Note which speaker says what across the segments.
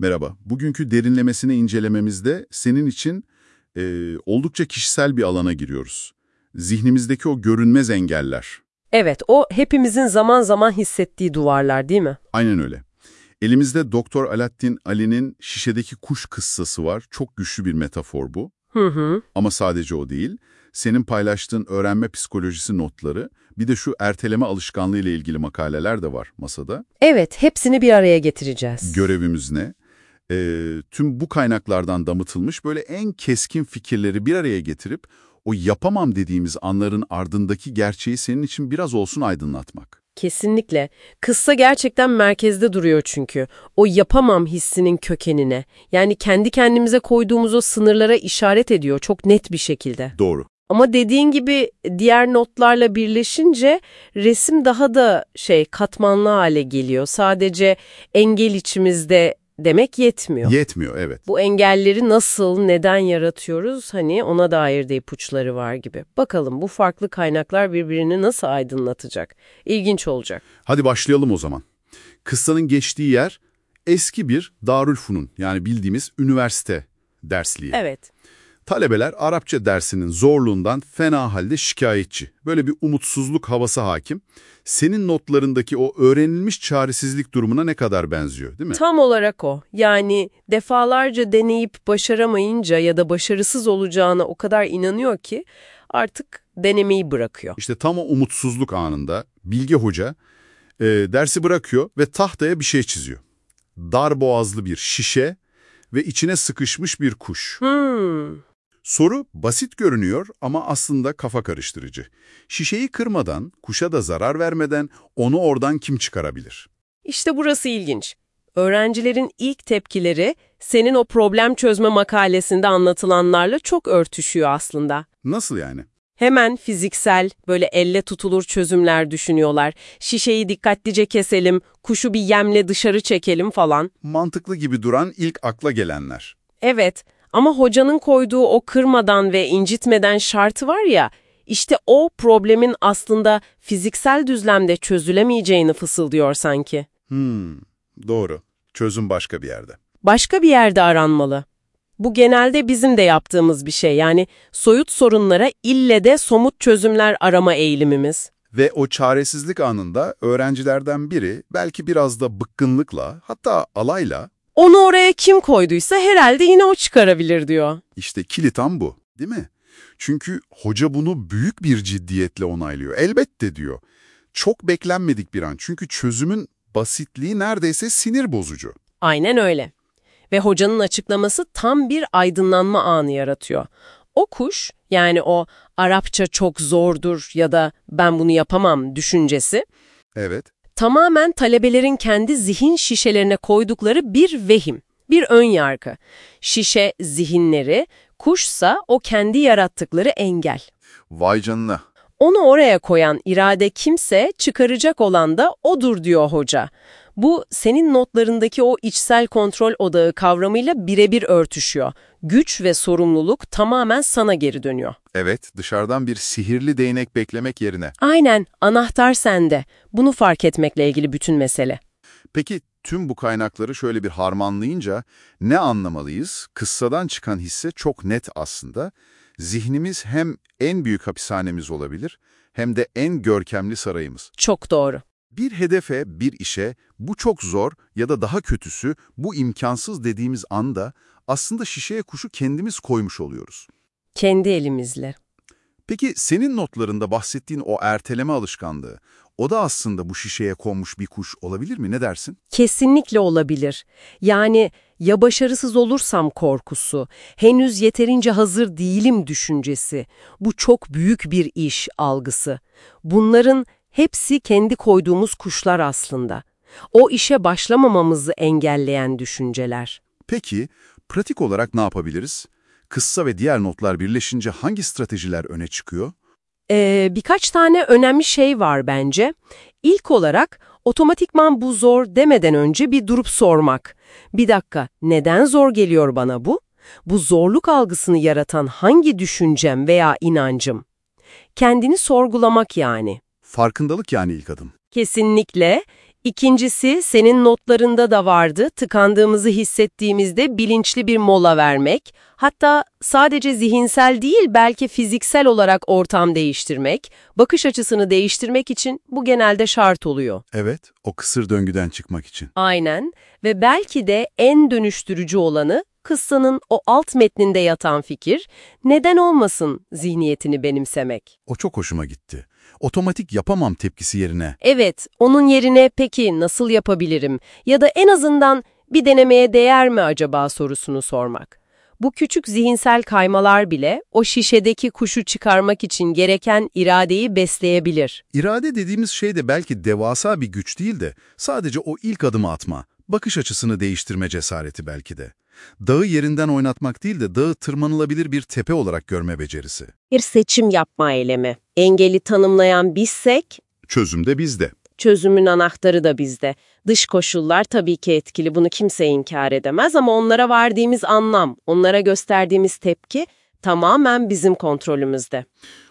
Speaker 1: Merhaba. Bugünkü derinlemesine incelememizde senin için e, oldukça kişisel bir alana giriyoruz. Zihnimizdeki o görünmez engeller.
Speaker 2: Evet, o hepimizin zaman zaman hissettiği duvarlar değil mi?
Speaker 1: Aynen öyle. Elimizde Doktor Alaaddin Ali'nin şişedeki kuş kıssası var. Çok güçlü bir metafor bu.
Speaker 2: Hı hı.
Speaker 1: Ama sadece o değil. Senin paylaştığın öğrenme psikolojisi notları, bir de şu erteleme alışkanlığı ile ilgili makaleler de var masada.
Speaker 2: Evet, hepsini bir araya getireceğiz.
Speaker 1: Görevimiz ne? Ee, tüm bu kaynaklardan damıtılmış böyle en keskin fikirleri bir araya getirip o yapamam dediğimiz anların ardındaki gerçeği senin için biraz olsun aydınlatmak.
Speaker 2: Kesinlikle. Kıssa gerçekten merkezde duruyor çünkü. O yapamam hissinin kökenine. Yani kendi kendimize koyduğumuz o sınırlara işaret ediyor çok net bir şekilde.
Speaker 1: Doğru.
Speaker 2: Ama dediğin gibi diğer notlarla birleşince resim daha da şey katmanlı hale geliyor. Sadece engel içimizde demek yetmiyor.
Speaker 1: Yetmiyor, evet.
Speaker 2: Bu engelleri nasıl, neden yaratıyoruz hani ona dair de ipuçları var gibi. Bakalım bu farklı kaynaklar birbirini nasıl aydınlatacak? İlginç olacak.
Speaker 1: Hadi başlayalım o zaman. Kıssanın geçtiği yer eski bir Darülfunun yani bildiğimiz üniversite dersliği.
Speaker 2: Evet.
Speaker 1: Talebeler Arapça dersinin zorluğundan fena halde şikayetçi. Böyle bir umutsuzluk havası hakim. Senin notlarındaki o öğrenilmiş çaresizlik durumuna ne kadar benziyor değil mi?
Speaker 2: Tam olarak o. Yani defalarca deneyip başaramayınca ya da başarısız olacağına o kadar inanıyor ki artık denemeyi bırakıyor.
Speaker 1: İşte tam o umutsuzluk anında Bilge Hoca e, dersi bırakıyor ve tahtaya bir şey çiziyor. Dar boğazlı bir şişe ve içine sıkışmış bir kuş.
Speaker 2: Hmm.
Speaker 1: Soru basit görünüyor ama aslında kafa karıştırıcı. Şişeyi kırmadan, kuşa da zarar vermeden onu oradan kim çıkarabilir?
Speaker 2: İşte burası ilginç. Öğrencilerin ilk tepkileri senin o problem çözme makalesinde anlatılanlarla çok örtüşüyor aslında.
Speaker 1: Nasıl yani?
Speaker 2: Hemen fiziksel, böyle elle tutulur çözümler düşünüyorlar. Şişeyi dikkatlice keselim, kuşu bir yemle dışarı çekelim falan.
Speaker 1: Mantıklı gibi duran ilk akla gelenler.
Speaker 2: Evet ama hocanın koyduğu o kırmadan ve incitmeden şartı var ya, işte o problemin aslında fiziksel düzlemde çözülemeyeceğini fısıldıyor sanki.
Speaker 1: Hmm, doğru. Çözüm başka bir yerde.
Speaker 2: Başka bir yerde aranmalı. Bu genelde bizim de yaptığımız bir şey. Yani soyut sorunlara ille de somut çözümler arama eğilimimiz.
Speaker 1: Ve o çaresizlik anında öğrencilerden biri belki biraz da bıkkınlıkla hatta alayla
Speaker 2: Onu oraya kim koyduysa herhalde yine o çıkarabilir diyor.
Speaker 1: işte kilitan bu değil mi? Çünkü hoca bunu büyük bir ciddiyetle onaylıyor. Elbette diyor. Çok beklenmedik bir an çünkü çözümün basitliği neredeyse sinir bozucu.
Speaker 2: Aynen öyle. Ve hocanın açıklaması tam bir aydınlanma anı yaratıyor. O kuş, yani o Arapça çok zordur ya da ben bunu yapamam düşüncesi,
Speaker 1: Evet.
Speaker 2: Tamamen talebelerin kendi zihin şişelerine koydukları bir vehim, bir ön yargı. Şişe zihinleri, kuşsa o kendi yarattıkları engel.
Speaker 1: Vay canına.
Speaker 2: Onu oraya koyan irade kimse, çıkaracak olan da odur diyor hoca. Bu senin notlarındaki o içsel kontrol odağı kavramıyla birebir örtüşüyor. Güç ve sorumluluk tamamen sana geri dönüyor.
Speaker 1: Evet, dışarıdan bir sihirli değnek beklemek yerine.
Speaker 2: Aynen, anahtar sende. Bunu fark etmekle ilgili bütün mesele.
Speaker 1: Peki tüm bu kaynakları şöyle bir harmanlayınca ne anlamalıyız? Kıssadan çıkan hisse çok net aslında. Zihnimiz hem en büyük hapishanemiz olabilir hem de en görkemli sarayımız.
Speaker 2: Çok doğru.
Speaker 1: Bir hedefe, bir işe bu çok zor ya da daha kötüsü bu imkansız dediğimiz anda aslında şişeye kuşu kendimiz koymuş oluyoruz.
Speaker 2: Kendi elimizle.
Speaker 1: Peki senin notlarında bahsettiğin o erteleme alışkanlığı, o da aslında bu şişeye konmuş bir kuş olabilir mi? Ne dersin?
Speaker 2: Kesinlikle olabilir. Yani ya başarısız olursam korkusu, henüz yeterince hazır değilim düşüncesi, bu çok büyük bir iş algısı. Bunların hepsi kendi koyduğumuz kuşlar aslında. O işe başlamamamızı engelleyen düşünceler.
Speaker 1: Peki, pratik olarak ne yapabiliriz? Kıssa ve diğer notlar birleşince hangi stratejiler öne çıkıyor?
Speaker 2: Ee, birkaç tane önemli şey var bence. İlk olarak otomatikman bu zor demeden önce bir durup sormak. Bir dakika, neden zor geliyor bana bu? Bu zorluk algısını yaratan hangi düşüncem veya inancım? Kendini sorgulamak yani.
Speaker 1: Farkındalık yani ilk adım.
Speaker 2: Kesinlikle. İkincisi, senin notlarında da vardı, tıkandığımızı hissettiğimizde bilinçli bir mola vermek, hatta sadece zihinsel değil belki fiziksel olarak ortam değiştirmek, bakış açısını değiştirmek için bu genelde şart oluyor.
Speaker 1: Evet, o kısır döngüden çıkmak için.
Speaker 2: Aynen ve belki de en dönüştürücü olanı kıssanın o alt metninde yatan fikir, neden olmasın zihniyetini benimsemek.
Speaker 1: O çok hoşuma gitti. Otomatik yapamam tepkisi yerine.
Speaker 2: Evet, onun yerine peki nasıl yapabilirim ya da en azından bir denemeye değer mi acaba sorusunu sormak. Bu küçük zihinsel kaymalar bile o şişedeki kuşu çıkarmak için gereken iradeyi besleyebilir.
Speaker 1: İrade dediğimiz şey de belki devasa bir güç değil de sadece o ilk adımı atma, bakış açısını değiştirme cesareti belki de. Dağı yerinden oynatmak değil de dağı tırmanılabilir bir tepe olarak görme becerisi.
Speaker 2: Bir seçim yapma eylemi. Engeli tanımlayan bizsek,
Speaker 1: Çözüm de bizde.
Speaker 2: çözümün anahtarı da bizde. Dış koşullar tabii ki etkili, bunu kimse inkar edemez ama onlara verdiğimiz anlam, onlara gösterdiğimiz tepki tamamen bizim kontrolümüzde.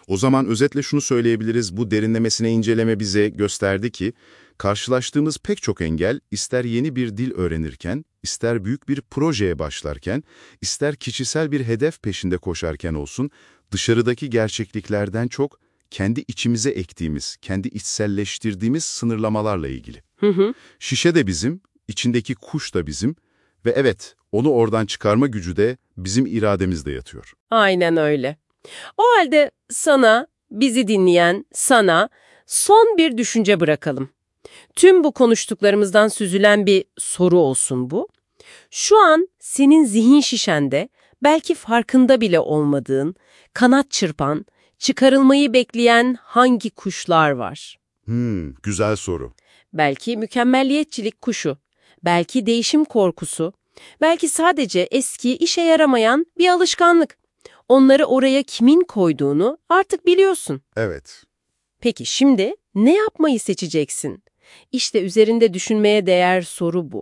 Speaker 3: O zaman özetle şunu söyleyebiliriz, bu derinlemesine inceleme bize gösterdi ki, karşılaştığımız pek çok engel, ister yeni bir dil öğrenirken, ister büyük bir projeye başlarken, ister kişisel bir hedef peşinde koşarken olsun, dışarıdaki gerçekliklerden çok kendi içimize ektiğimiz, kendi içselleştirdiğimiz sınırlamalarla ilgili.
Speaker 2: Hı hı.
Speaker 3: Şişe de bizim, içindeki kuş da bizim ve evet, onu oradan çıkarma gücü de bizim irademizde yatıyor.
Speaker 2: Aynen öyle. O halde sana, bizi dinleyen sana son bir düşünce bırakalım. Tüm bu konuştuklarımızdan süzülen bir soru olsun bu. Şu an senin zihin şişende belki farkında bile olmadığın, kanat çırpan, çıkarılmayı bekleyen hangi kuşlar var?
Speaker 3: Hmm, güzel soru.
Speaker 2: Belki mükemmelliyetçilik kuşu, belki değişim korkusu, belki sadece eski işe yaramayan bir alışkanlık. Onları oraya kimin koyduğunu artık biliyorsun.
Speaker 3: Evet.
Speaker 2: Peki şimdi ne yapmayı seçeceksin? İşte üzerinde düşünmeye değer soru bu.